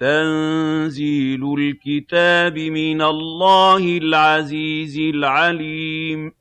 تَنزِيلُ الْكِتَابِ مِنَ اللَّهِ الْعَزِيزِ الْعَلِيمِ.